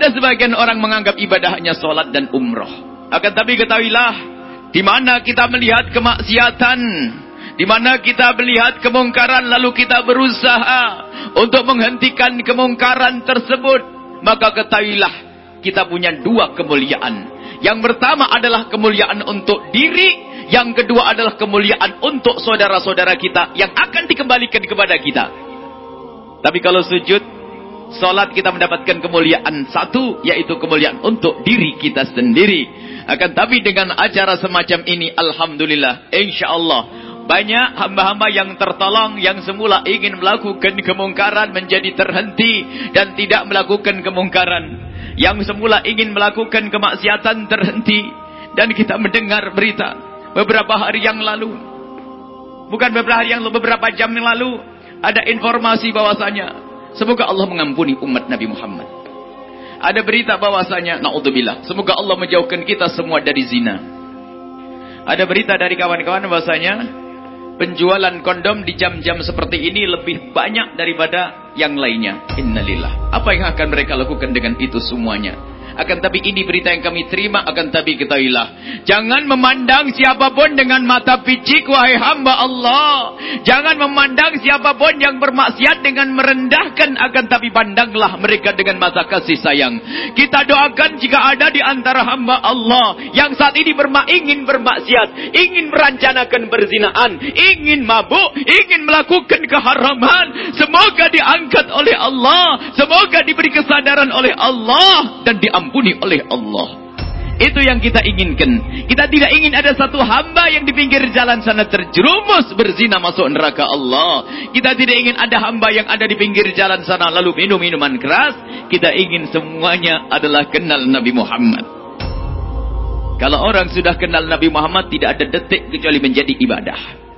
Ada sebagian orang menganggap ibadah hanya solat dan umroh. Akan tapi ketahuilah, di mana kita melihat kemaksiatan, di mana kita melihat kemungkaran lalu kita berusaha untuk menghentikan kemungkaran tersebut, maka ketahuilah kita punya dua kemuliaan. Yang pertama adalah kemuliaan untuk diri, yang kedua adalah kemuliaan untuk saudara-saudara kita yang akan dikembalikan kepada kita. Tapi kalau sujud, Salat kita mendapatkan kemuliaan satu, yaitu kemuliaan untuk diri kita sendiri. Akan tapi dengan acara semacam ini, Alhamdulillah, insya Allah, banyak hamba-hamba yang tertolong, yang semula ingin melakukan kemungkaran menjadi terhenti dan tidak melakukan kemungkaran. Yang semula ingin melakukan kemaksiatan terhenti. Dan kita mendengar berita beberapa hari yang lalu. Bukan beberapa hari yang lalu, beberapa jam yang lalu. Ada informasi bahwasanya Semoga Allah mengampuni umat Nabi Muhammad. Ada berita bahwasanya, naudzubillah, semoga Allah menjauhkan kita semua dari zina. Ada berita dari kawan-kawan bahwasanya penjualan kondom di jam-jam seperti ini lebih banyak daripada yang lainnya. Innalillah. Apa yang akan mereka lakukan dengan itu semuanya? Akan tapi ini berita yang kami terima. Akan tapi ketahuilah. Jangan memandang siapa pun dengan mata picik. Wahai hamba Allah. Jangan memandang siapa pun yang bermaksiat dengan merendahkan. Akan tapi pandanglah mereka dengan mata kasih sayang. Kita doakan jika ada di antara hamba Allah. Yang saat ini berma ingin bermaksiat. Ingin merancanakan berzinaan. Ingin mabuk. Ingin melakukan keharaman. Semoga diangkat oleh Allah. Semoga diberi kesadaran oleh Allah. Dan diampuni diampuni oleh Allah. Itu yang kita inginkan. Kita tidak ingin ada satu hamba yang di pinggir jalan sana terjerumus berzina masuk neraka Allah. Kita tidak ingin ada hamba yang ada di pinggir jalan sana lalu minum minuman keras. Kita ingin semuanya adalah kenal Nabi Muhammad. Kalau orang sudah kenal Nabi Muhammad tidak ada detik kecuali menjadi ibadah.